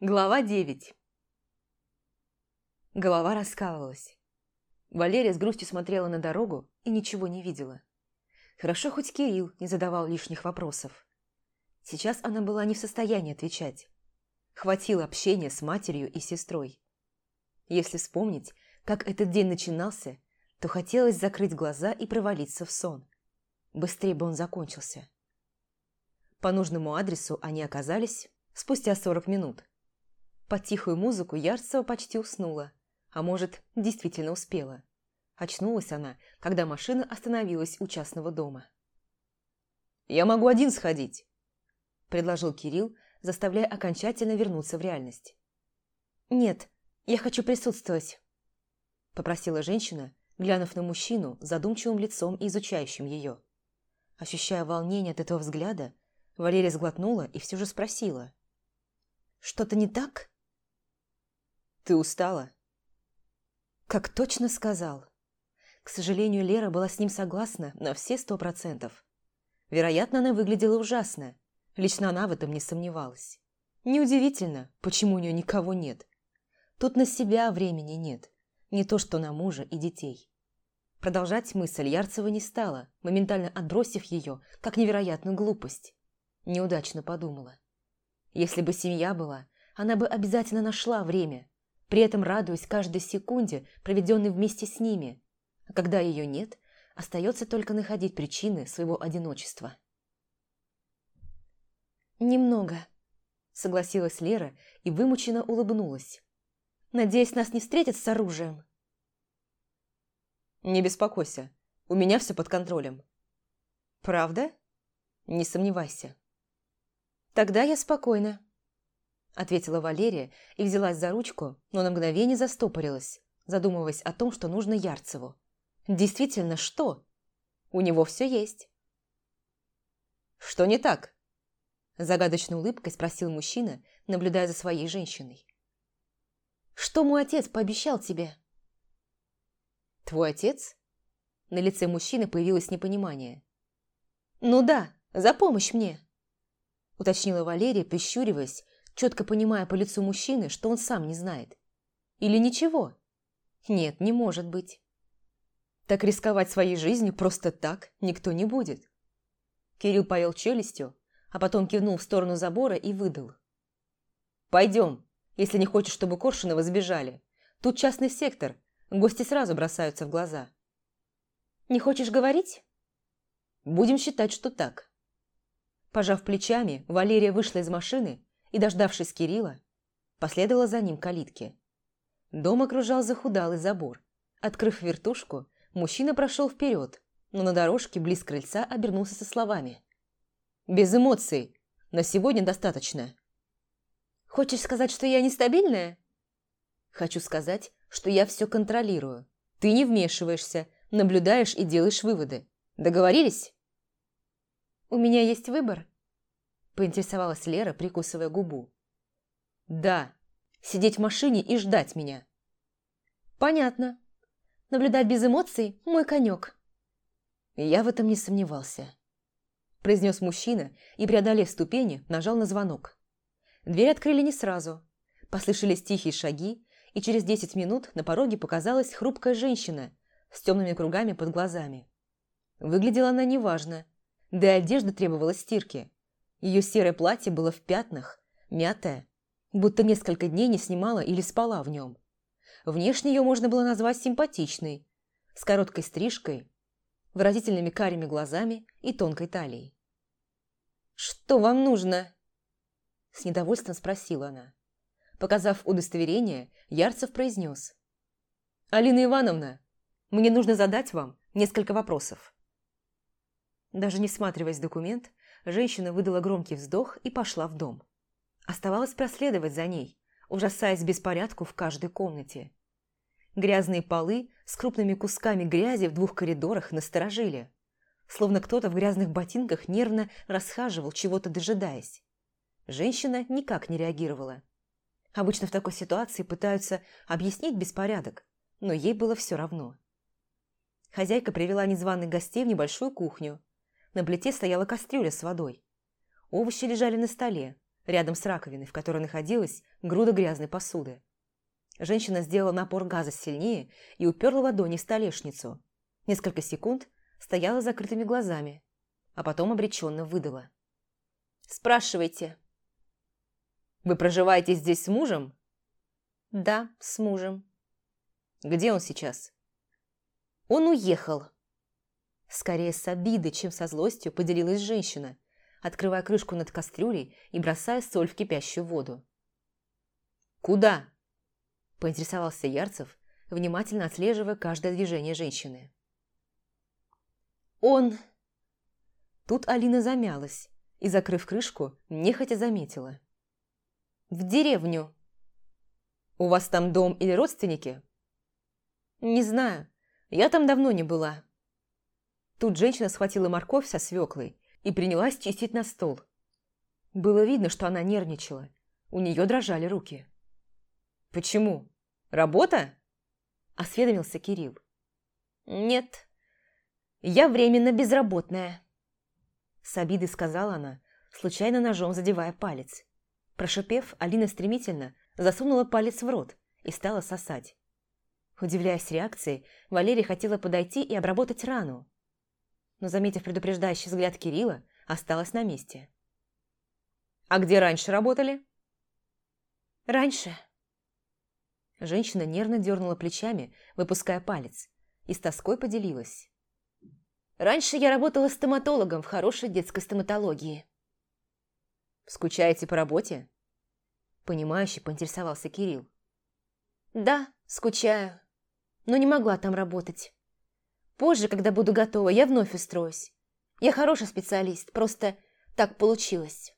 Глава 9 Голова раскалывалась. Валерия с грустью смотрела на дорогу и ничего не видела. Хорошо, хоть Кирилл не задавал лишних вопросов. Сейчас она была не в состоянии отвечать. Хватило общения с матерью и сестрой. Если вспомнить, как этот день начинался, то хотелось закрыть глаза и провалиться в сон. Быстрее бы он закончился. По нужному адресу они оказались спустя 40 минут. Под тихую музыку Ярцева почти уснула, а может, действительно успела. Очнулась она, когда машина остановилась у частного дома. «Я могу один сходить», – предложил Кирилл, заставляя окончательно вернуться в реальность. «Нет, я хочу присутствовать», – попросила женщина, глянув на мужчину задумчивым лицом и изучающим ее. Ощущая волнение от этого взгляда, Валерия сглотнула и все же спросила. «Что-то не так?» Ты устала? Как точно сказал. К сожалению, Лера была с ним согласна на все сто процентов. Вероятно, она выглядела ужасно. Лично она в этом не сомневалась. Неудивительно, почему у нее никого нет. Тут на себя времени нет. Не то что на мужа и детей. Продолжать мысль Ярцева не стала, моментально отбросив ее, как невероятную глупость. Неудачно подумала. Если бы семья была, она бы обязательно нашла время, при этом радуясь каждой секунде, проведенной вместе с ними. А когда ее нет, остается только находить причины своего одиночества. «Немного», – согласилась Лера и вымученно улыбнулась. «Надеюсь, нас не встретят с оружием». «Не беспокойся, у меня все под контролем». «Правда?» «Не сомневайся». «Тогда я спокойна» ответила Валерия и взялась за ручку, но на мгновение застопорилась, задумываясь о том, что нужно Ярцеву. Действительно, что? У него все есть. «Что не так?» Загадочной улыбкой спросил мужчина, наблюдая за своей женщиной. «Что мой отец пообещал тебе?» «Твой отец?» На лице мужчины появилось непонимание. «Ну да, за помощь мне!» Уточнила Валерия, прищуриваясь четко понимая по лицу мужчины, что он сам не знает. Или ничего? Нет, не может быть. Так рисковать своей жизнью просто так никто не будет. Кирилл поел челюстью, а потом кивнул в сторону забора и выдал. «Пойдем, если не хочешь, чтобы Коршунова сбежали. Тут частный сектор, гости сразу бросаются в глаза». «Не хочешь говорить?» «Будем считать, что так». Пожав плечами, Валерия вышла из машины и, дождавшись Кирилла, последовала за ним к калитке. Дом окружал захудалый забор. Открыв вертушку, мужчина прошел вперед, но на дорожке близ крыльца обернулся со словами. «Без эмоций. На сегодня достаточно». «Хочешь сказать, что я нестабильная?» «Хочу сказать, что я все контролирую. Ты не вмешиваешься, наблюдаешь и делаешь выводы. Договорились?» «У меня есть выбор», поинтересовалась Лера, прикусывая губу. «Да, сидеть в машине и ждать меня». «Понятно. Наблюдать без эмоций – мой конек». Я в этом не сомневался. Произнес мужчина и, преодолев ступени, нажал на звонок. Дверь открыли не сразу. Послышались тихие шаги, и через десять минут на пороге показалась хрупкая женщина с темными кругами под глазами. Выглядела она неважно, да и одежда требовала стирки. Ее серое платье было в пятнах, мятое, будто несколько дней не снимала или спала в нем. Внешне ее можно было назвать симпатичной, с короткой стрижкой, выразительными карими глазами и тонкой талией. «Что вам нужно?» С недовольством спросила она. Показав удостоверение, Ярцев произнес. «Алина Ивановна, мне нужно задать вам несколько вопросов». Даже не всматриваясь в документ, Женщина выдала громкий вздох и пошла в дом. Оставалось проследовать за ней, ужасаясь беспорядку в каждой комнате. Грязные полы с крупными кусками грязи в двух коридорах насторожили. Словно кто-то в грязных ботинках нервно расхаживал, чего-то дожидаясь. Женщина никак не реагировала. Обычно в такой ситуации пытаются объяснить беспорядок, но ей было все равно. Хозяйка привела незваных гостей в небольшую кухню, на плите стояла кастрюля с водой. Овощи лежали на столе. рядом с раковиной, в которой находилась груда грязной посуды. Женщина сделала напор газа сильнее и уперла ладони в столешницу. Несколько секунд стояла закрытыми глазами, а потом обреченно выдала. «Спрашивайте». «Вы проживаете здесь с мужем?» «Да, с мужем». «Где он сейчас?» «Он уехал». Скорее с обидой, чем со злостью поделилась женщина, открывая крышку над кастрюлей и бросая соль в кипящую воду. «Куда?» – поинтересовался Ярцев, внимательно отслеживая каждое движение женщины. «Он...» Тут Алина замялась и, закрыв крышку, нехотя заметила. «В деревню». «У вас там дом или родственники?» «Не знаю. Я там давно не была». Тут женщина схватила морковь со свеклой и принялась чистить на стол. Было видно, что она нервничала. У нее дрожали руки. «Почему? Работа?» – осведомился Кирилл. «Нет, я временно безработная», – с обидой сказала она, случайно ножом задевая палец. Прошипев, Алина стремительно засунула палец в рот и стала сосать. Удивляясь реакции, Валерия хотела подойти и обработать рану, но, заметив предупреждающий взгляд Кирилла, осталась на месте. «А где раньше работали?» «Раньше». Женщина нервно дернула плечами, выпуская палец, и с тоской поделилась. Раньше я работала стоматологом в хорошей детской стоматологии. Скучаете по работе? Понимающе поинтересовался Кирилл. Да, скучаю, но не могла там работать. Позже, когда буду готова, я вновь устроюсь. Я хороший специалист, просто так получилось.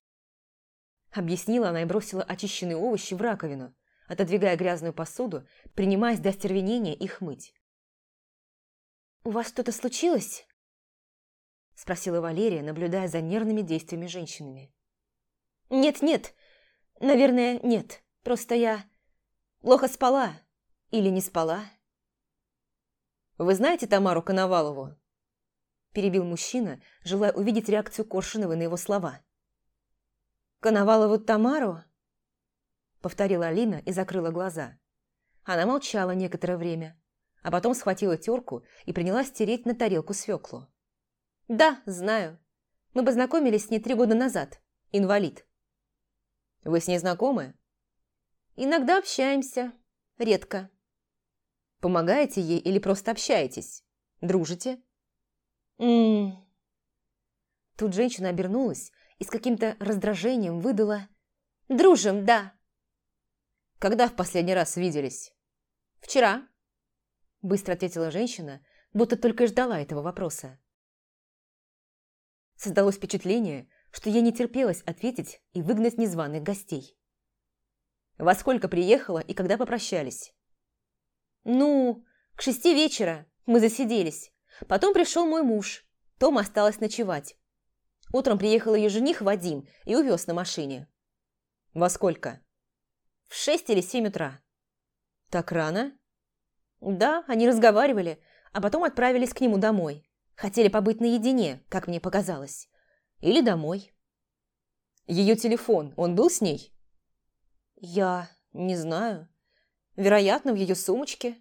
Объяснила она и бросила очищенные овощи в раковину, отодвигая грязную посуду, принимаясь до остервенения их мыть. «У вас что-то случилось?» Спросила Валерия, наблюдая за нервными действиями женщинами. «Нет-нет, наверное, нет. Просто я плохо спала. Или не спала». «Вы знаете Тамару Коновалову?» Перебил мужчина, желая увидеть реакцию Коршуновой на его слова. «Коновалову Тамару?» Повторила Алина и закрыла глаза. Она молчала некоторое время, а потом схватила терку и принялась тереть на тарелку свеклу. «Да, знаю. Мы познакомились с ней три года назад. Инвалид». «Вы с ней знакомы?» «Иногда общаемся. Редко». «Помогаете ей или просто общаетесь? Дружите?» «Ммм...» Тут женщина обернулась и с каким-то раздражением выдала «Дружим, да». «Когда в последний раз виделись?» «Вчера», – быстро ответила женщина, будто только и ждала этого вопроса. Создалось впечатление, что ей не терпелось ответить и выгнать незваных гостей. «Во сколько приехала и когда попрощались?» «Ну, к шести вечера мы засиделись. Потом пришел мой муж. Том осталась ночевать. Утром приехал ее жених Вадим и увез на машине». «Во сколько?» «В шесть или семь утра». «Так рано?» «Да, они разговаривали, а потом отправились к нему домой. Хотели побыть наедине, как мне показалось. Или домой. Ее телефон, он был с ней? Я не знаю. Вероятно, в ее сумочке.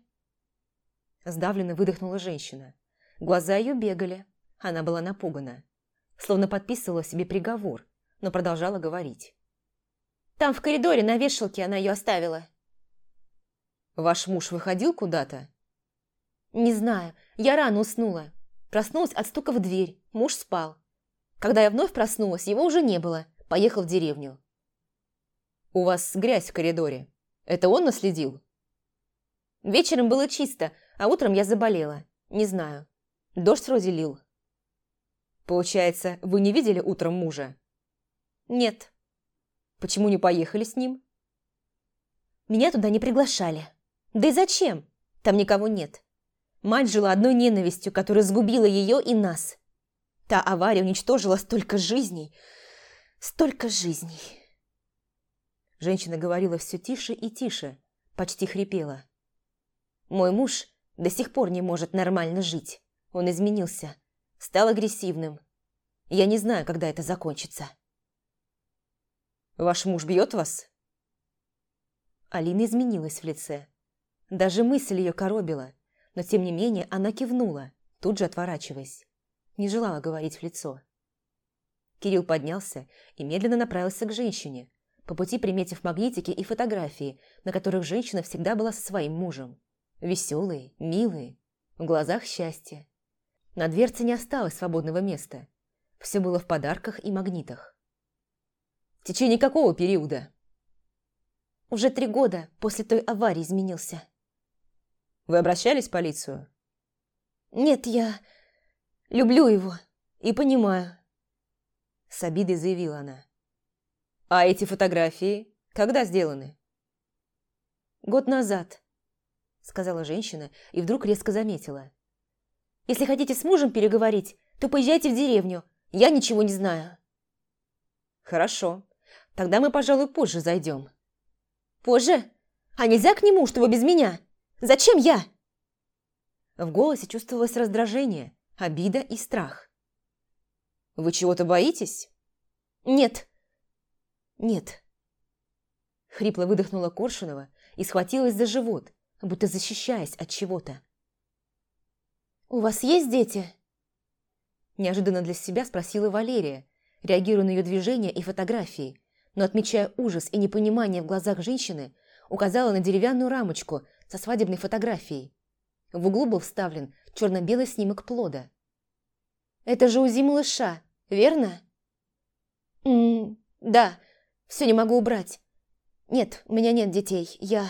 Сдавленно выдохнула женщина. Глаза ее бегали. Она была напугана. Словно подписывала себе приговор, но продолжала говорить. Там в коридоре на вешалке она ее оставила. Ваш муж выходил куда-то? Не знаю, я рано уснула. Проснулась от стука в дверь, муж спал. Когда я вновь проснулась, его уже не было, поехал в деревню. «У вас грязь в коридоре. Это он наследил?» Вечером было чисто, а утром я заболела. Не знаю. Дождь вроде лил. «Получается, вы не видели утром мужа?» «Нет». «Почему не поехали с ним?» «Меня туда не приглашали. Да и зачем? Там никого нет. Мать жила одной ненавистью, которая сгубила ее и нас. Та авария уничтожила столько жизней, столько жизней. Женщина говорила все тише и тише, почти хрипела. Мой муж до сих пор не может нормально жить. Он изменился, стал агрессивным. Я не знаю, когда это закончится. Ваш муж бьет вас?» Алина изменилась в лице. Даже мысль ее коробила, но тем не менее она кивнула, тут же отворачиваясь. Не желала говорить в лицо. Кирилл поднялся и медленно направился к женщине, по пути приметив магнитики и фотографии, на которых женщина всегда была со своим мужем. Веселые, милые, в глазах счастье. На дверце не осталось свободного места. Все было в подарках и магнитах. В течение какого периода? Уже три года после той аварии изменился. Вы обращались в полицию? Нет, я люблю его и понимаю. С обидой заявила она. А эти фотографии когда сделаны? Год назад, сказала женщина и вдруг резко заметила. Если хотите с мужем переговорить, то поезжайте в деревню. Я ничего не знаю. Хорошо. Тогда мы, пожалуй, позже зайдем. Позже? А нельзя к нему, чтобы без меня? Зачем я? В голосе чувствовалось раздражение, обида и страх. Вы чего-то боитесь? Нет. Нет. Хрипло выдохнула Коршунова и схватилась за живот, будто защищаясь от чего-то. «У вас есть дети?» Неожиданно для себя спросила Валерия, реагируя на ее движения и фотографии, но, отмечая ужас и непонимание в глазах женщины, указала на деревянную рамочку со свадебной фотографией. В углу был вставлен черно-белый снимок плода. «Это же УЗИ малыша, верно?» «М да, все не могу убрать. Нет, у меня нет детей, я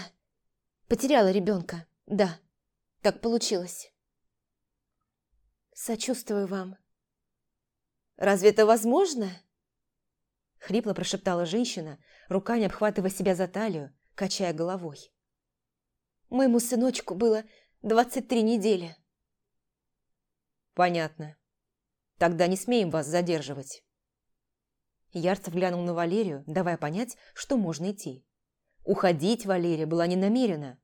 потеряла ребенка, да, так получилось». «Сочувствую вам». «Разве это возможно?» Хрипло прошептала женщина, руками обхватывая себя за талию, качая головой. «Моему сыночку было двадцать три недели». «Понятно. Тогда не смеем вас задерживать». Ярцев глянул на Валерию, давая понять, что можно идти. Уходить Валерия была не намерена.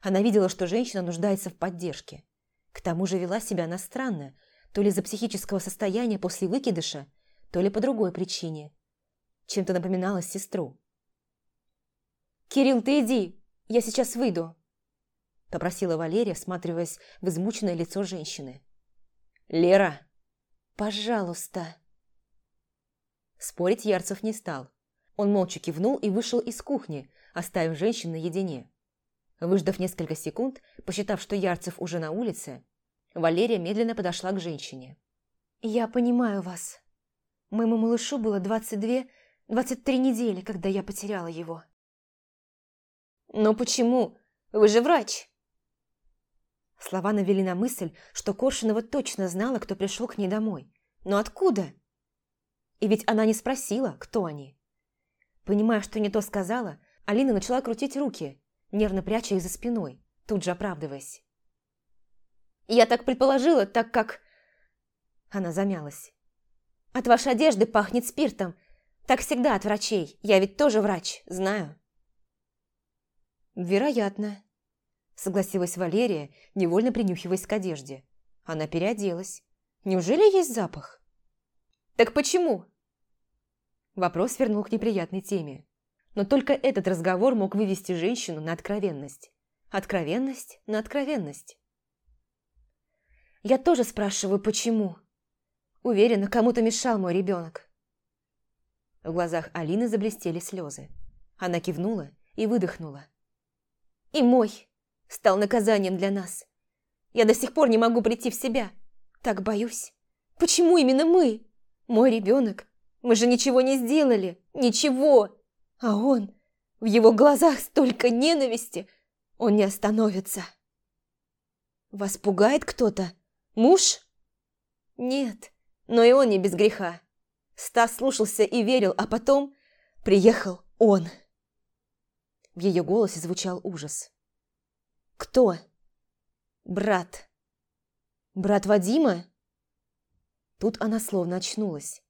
Она видела, что женщина нуждается в поддержке. К тому же вела себя она странно, то ли из-за психического состояния после выкидыша, то ли по другой причине. Чем-то напоминала сестру. «Кирилл, ты иди, я сейчас выйду», – попросила Валерия, всматриваясь в измученное лицо женщины. «Лера!» «Пожалуйста!» Спорить Ярцев не стал. Он молча кивнул и вышел из кухни, оставив женщину наедине. Выждав несколько секунд, посчитав, что Ярцев уже на улице, Валерия медленно подошла к женщине. «Я понимаю вас. Моему малышу было 22-23 недели, когда я потеряла его». «Но почему? Вы же врач!» Слова навели на мысль, что Коршунова точно знала, кто пришел к ней домой. Но откуда? И ведь она не спросила, кто они. Понимая, что не то сказала, Алина начала крутить руки, нервно пряча их за спиной, тут же оправдываясь. «Я так предположила, так как...» Она замялась. «От вашей одежды пахнет спиртом. Так всегда от врачей. Я ведь тоже врач, знаю». «Вероятно», — согласилась Валерия, невольно принюхиваясь к одежде. Она переоделась. «Неужели есть запах?» «Так почему?» Вопрос вернул к неприятной теме. Но только этот разговор мог вывести женщину на откровенность. Откровенность на откровенность. Я тоже спрашиваю, почему. Уверена, кому-то мешал мой ребенок. В глазах Алины заблестели слезы. Она кивнула и выдохнула. И мой стал наказанием для нас. Я до сих пор не могу прийти в себя. Так боюсь. Почему именно мы? Мой ребенок. Мы же ничего не сделали. Ничего. А он... В его глазах столько ненависти. Он не остановится. Вас пугает кто-то? Муж? Нет, но и он не без греха. Стас слушался и верил, а потом приехал он. В ее голосе звучал ужас. «Кто?» «Брат». «Брат Вадима?» Тут она словно очнулась.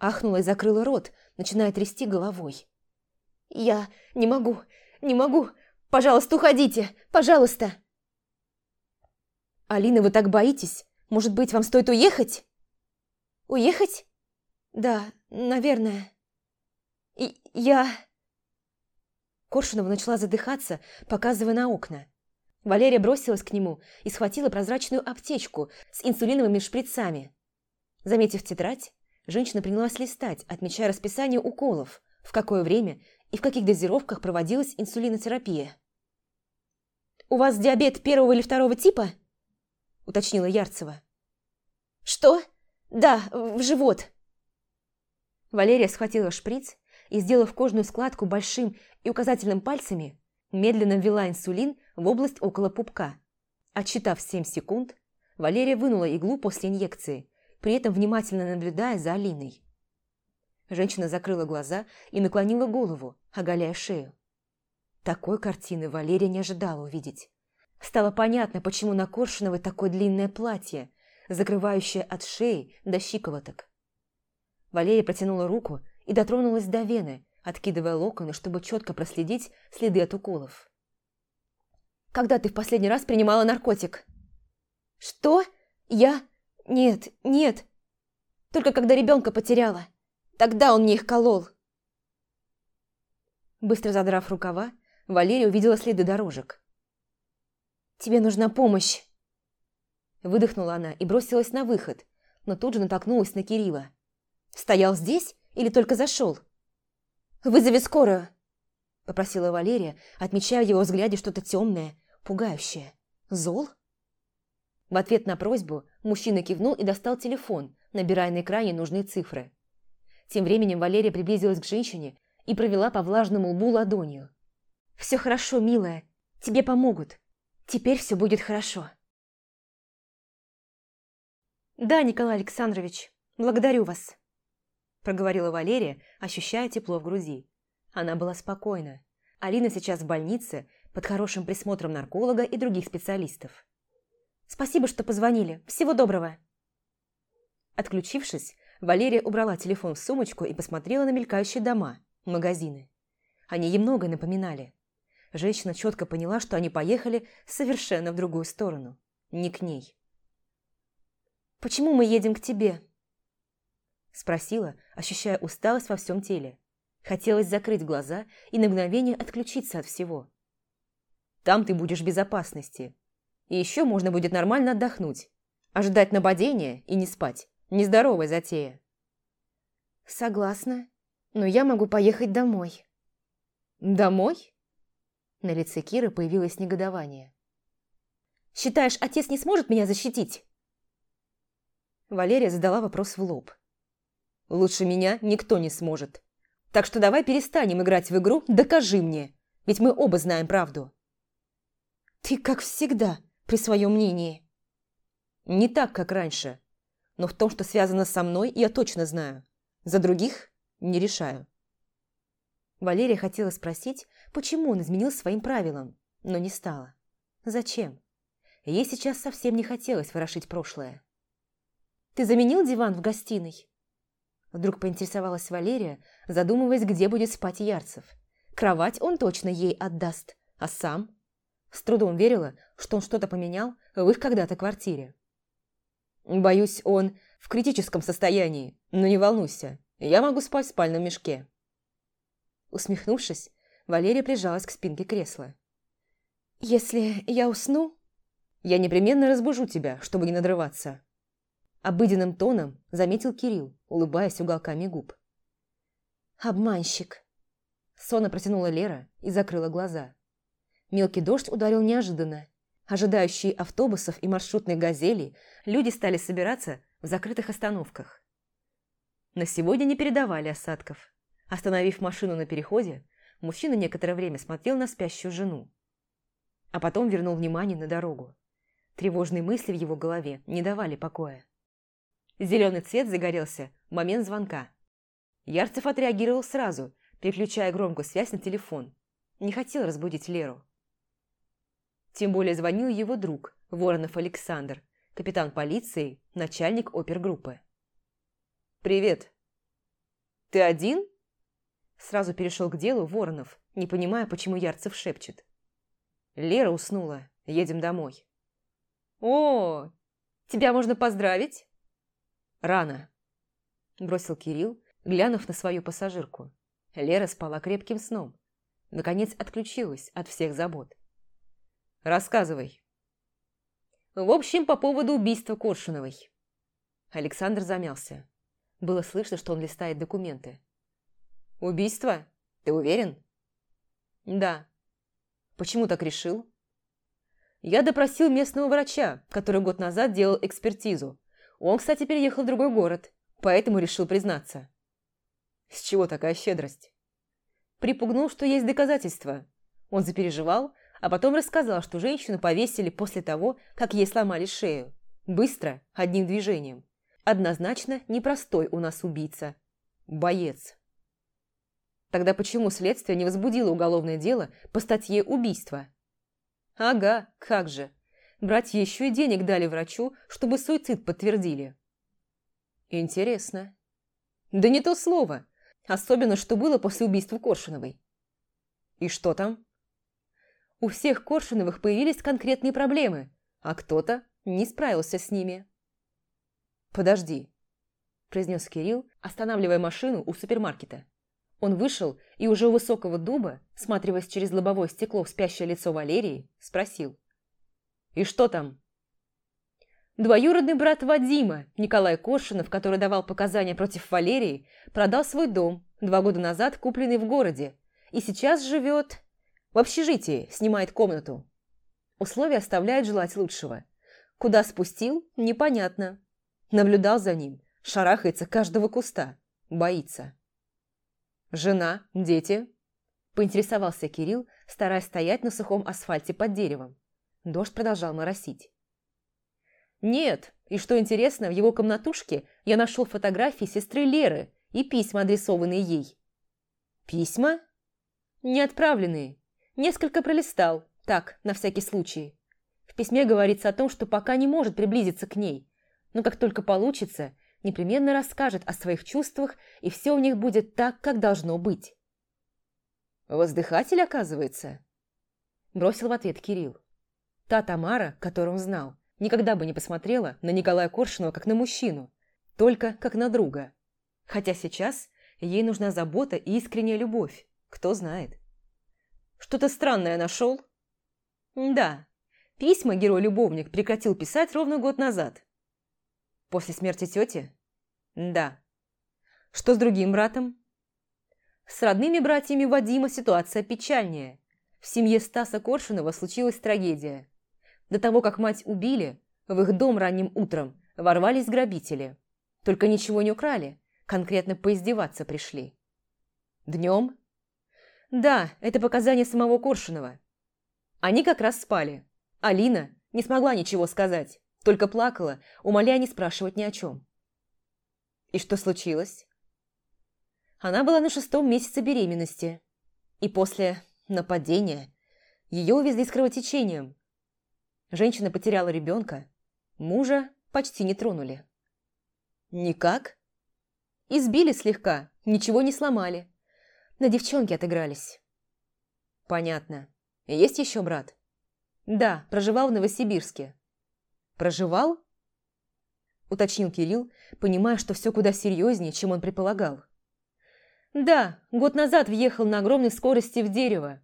Ахнула и закрыла рот, начиная трясти головой. «Я не могу, не могу! Пожалуйста, уходите! Пожалуйста!» «Алина, вы так боитесь? Может быть, вам стоит уехать?» «Уехать? Да, наверное». И я...» Коршунова начала задыхаться, показывая на окна. Валерия бросилась к нему и схватила прозрачную аптечку с инсулиновыми шприцами. Заметив тетрадь, женщина принялась листать, отмечая расписание уколов, в какое время и в каких дозировках проводилась инсулинотерапия. «У вас диабет первого или второго типа?» – уточнила Ярцева. «Что? Да, в живот». Валерия схватила шприц и, сделав кожную складку большим и указательным пальцами, медленно ввела инсулин в область около пупка. Отсчитав 7 секунд, Валерия вынула иглу после инъекции, при этом внимательно наблюдая за Алиной. Женщина закрыла глаза и наклонила голову, оголяя шею. Такой картины Валерия не ожидала увидеть. Стало понятно, почему на Коршуновой такое длинное платье, закрывающее от шеи до щиколоток. Валерия протянула руку и дотронулась до вены, откидывая локоны, чтобы четко проследить следы от уколов. «Когда ты в последний раз принимала наркотик?» «Что? Я? Нет, нет. Только когда ребенка потеряла. Тогда он мне их колол». Быстро задрав рукава, Валерия увидела следы дорожек. «Тебе нужна помощь!» Выдохнула она и бросилась на выход, но тут же натолкнулась на Кирилла. «Стоял здесь или только зашел?» «Вызови скорую!» – попросила Валерия, отмечая в его взгляде что-то темное, пугающее. «Зол?» В ответ на просьбу мужчина кивнул и достал телефон, набирая на экране нужные цифры. Тем временем Валерия приблизилась к женщине и провела по влажному лбу ладонью. «Все хорошо, милая. Тебе помогут. Теперь все будет хорошо». «Да, Николай Александрович, благодарю вас», проговорила Валерия, ощущая тепло в груди. Она была спокойна. Алина сейчас в больнице, под хорошим присмотром нарколога и других специалистов. «Спасибо, что позвонили. Всего доброго!» Отключившись, Валерия убрала телефон в сумочку и посмотрела на мелькающие дома, магазины. Они ей многое напоминали. Женщина четко поняла, что они поехали совершенно в другую сторону. Не к ней. «Почему мы едем к тебе?» Спросила, ощущая усталость во всем теле. Хотелось закрыть глаза и на мгновение отключиться от всего. Там ты будешь в безопасности. И еще можно будет нормально отдохнуть. Ожидать нападения и не спать. Нездоровая затея. Согласна, но я могу поехать домой. Домой? На лице Киры появилось негодование. Считаешь, отец не сможет меня защитить? Валерия задала вопрос в лоб. Лучше меня никто не сможет. Так что давай перестанем играть в игру «Докажи мне», ведь мы оба знаем правду. Ты, как всегда, при своем мнении. Не так, как раньше. Но в том, что связано со мной, я точно знаю. За других не решаю. Валерия хотела спросить, почему он изменил своим правилам, но не стала. Зачем? Ей сейчас совсем не хотелось ворошить прошлое. «Ты заменил диван в гостиной?» Вдруг поинтересовалась Валерия, задумываясь, где будет спать Ярцев. Кровать он точно ей отдаст, а сам? С трудом верила, что он что-то поменял в их когда-то квартире. «Боюсь, он в критическом состоянии, но не волнуйся, я могу спать в спальном мешке». Усмехнувшись, Валерия прижалась к спинке кресла. «Если я усну...» «Я непременно разбужу тебя, чтобы не надрываться». Обыденным тоном заметил Кирилл, улыбаясь уголками губ. «Обманщик!» Сонно протянула Лера и закрыла глаза. Мелкий дождь ударил неожиданно. Ожидающие автобусов и маршрутных газелей, люди стали собираться в закрытых остановках. На сегодня не передавали осадков. Остановив машину на переходе, мужчина некоторое время смотрел на спящую жену. А потом вернул внимание на дорогу. Тревожные мысли в его голове не давали покоя. Зеленый цвет загорелся в момент звонка. Ярцев отреагировал сразу, переключая громкую связь на телефон. Не хотел разбудить Леру. Тем более звонил его друг, Воронов Александр, капитан полиции, начальник опергруппы. «Привет. Ты один?» Сразу перешел к делу Воронов, не понимая, почему Ярцев шепчет. «Лера уснула. Едем домой». «О, тебя можно поздравить?» «Рано», – бросил Кирилл, глянув на свою пассажирку. Лера спала крепким сном. Наконец отключилась от всех забот. «Рассказывай». «В общем, по поводу убийства Коршуновой». Александр замялся. Было слышно, что он листает документы. «Убийство? Ты уверен?» «Да». «Почему так решил?» «Я допросил местного врача, который год назад делал экспертизу. Он, кстати, переехал в другой город, поэтому решил признаться». «С чего такая щедрость?» Припугнул, что есть доказательства. Он запереживал, а потом рассказал, что женщину повесили после того, как ей сломали шею. Быстро, одним движением. Однозначно непростой у нас убийца. Боец. Тогда почему следствие не возбудило уголовное дело по статье убийства? Ага, как же. Братья еще и денег дали врачу, чтобы суицид подтвердили. Интересно. Да не то слово. Особенно, что было после убийства Коршуновой. И что там? У всех Коршуновых появились конкретные проблемы, а кто-то не справился с ними. «Подожди», – произнес Кирилл, останавливая машину у супермаркета. Он вышел и уже у высокого дуба, сматриваясь через лобовое стекло в спящее лицо Валерии, спросил. «И что там?» Двоюродный брат Вадима, Николай Коршунов, который давал показания против Валерии, продал свой дом, два года назад купленный в городе, и сейчас живет в общежитии, снимает комнату. Условия оставляют желать лучшего. Куда спустил, непонятно. Наблюдал за ним, шарахается каждого куста, боится. «Жена, дети?» – поинтересовался Кирилл, стараясь стоять на сухом асфальте под деревом. Дождь продолжал моросить. «Нет, и что интересно, в его комнатушке я нашел фотографии сестры Леры и письма, адресованные ей». «Письма?» «Не отправленные. Несколько пролистал, так, на всякий случай. В письме говорится о том, что пока не может приблизиться к ней, но как только получится, непременно расскажет о своих чувствах, и все у них будет так, как должно быть. «Воздыхатель, оказывается?» Бросил в ответ Кирилл. Та Тамара, которую он знал, никогда бы не посмотрела на Николая Коршунова как на мужчину, только как на друга. Хотя сейчас ей нужна забота и искренняя любовь, кто знает. «Что-то странное нашел?» «Да, письма герой-любовник прекратил писать ровно год назад. После смерти тети? Да. Что с другим братом? С родными братьями Вадима ситуация печальнее. В семье Стаса Коршунова случилась трагедия. До того, как мать убили, в их дом ранним утром ворвались грабители. Только ничего не украли, конкретно поиздеваться пришли. Днем? Да, это показания самого Коршунова. Они как раз спали. Алина не смогла ничего сказать. Только плакала, умоляя не спрашивать ни о чем. И что случилось? Она была на шестом месяце беременности. И после нападения ее увезли с кровотечением. Женщина потеряла ребенка, мужа почти не тронули. Никак? Избили слегка, ничего не сломали. На девчонке отыгрались. Понятно. Есть еще брат? Да, проживал в Новосибирске. «Проживал?» – уточнил Кирилл, понимая, что все куда серьезнее, чем он предполагал. «Да, год назад въехал на огромной скорости в дерево.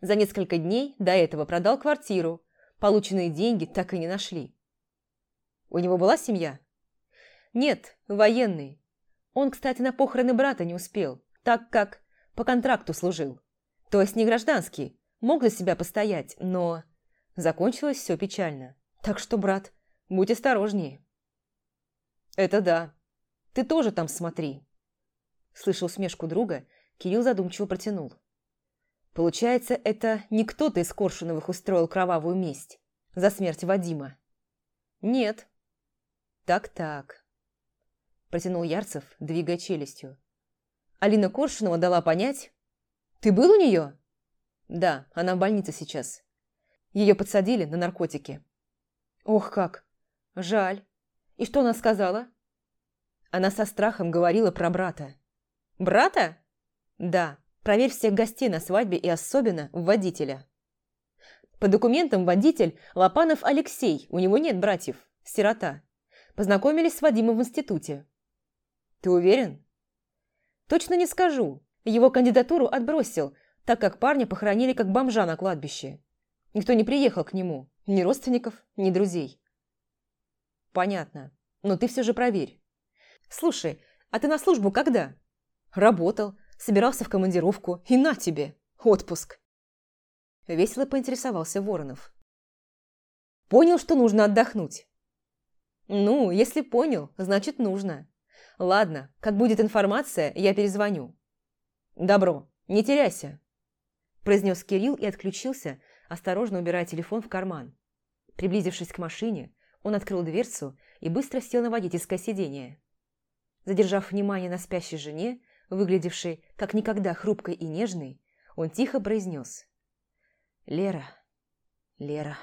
За несколько дней до этого продал квартиру. Полученные деньги так и не нашли. У него была семья? Нет, военный. Он, кстати, на похороны брата не успел, так как по контракту служил. То есть не гражданский, мог за себя постоять, но... Закончилось все печально. Так что, брат, будь осторожнее. Это да. Ты тоже там смотри. Слышал смешку друга, Кирилл задумчиво протянул. Получается, это не кто-то из Коршуновых устроил кровавую месть за смерть Вадима? Нет. Так-так. Протянул Ярцев, двигая челюстью. Алина Коршунова дала понять... Ты был у нее? Да, она в больнице сейчас. Ее подсадили на наркотики. Ох как! Жаль. И что она сказала? Она со страхом говорила про брата. Брата? Да. Проверь всех гостей на свадьбе и особенно водителя. По документам водитель Лопанов Алексей, у него нет братьев, сирота. Познакомились с Вадимом в институте. Ты уверен? Точно не скажу. Его кандидатуру отбросил, так как парня похоронили как бомжа на кладбище. Никто не приехал к нему, ни родственников, ни друзей. Понятно, но ты все же проверь. Слушай, а ты на службу когда? Работал, собирался в командировку, и на тебе, отпуск. Весело поинтересовался Воронов. Понял, что нужно отдохнуть. Ну, если понял, значит нужно. Ладно, как будет информация, я перезвоню. Добро, не теряйся. Произнес Кирилл и отключился, осторожно убирая телефон в карман. Приблизившись к машине, он открыл дверцу и быстро сел на водительское сиденье. Задержав внимание на спящей жене, выглядевшей как никогда хрупкой и нежной, он тихо произнес. «Лера, Лера».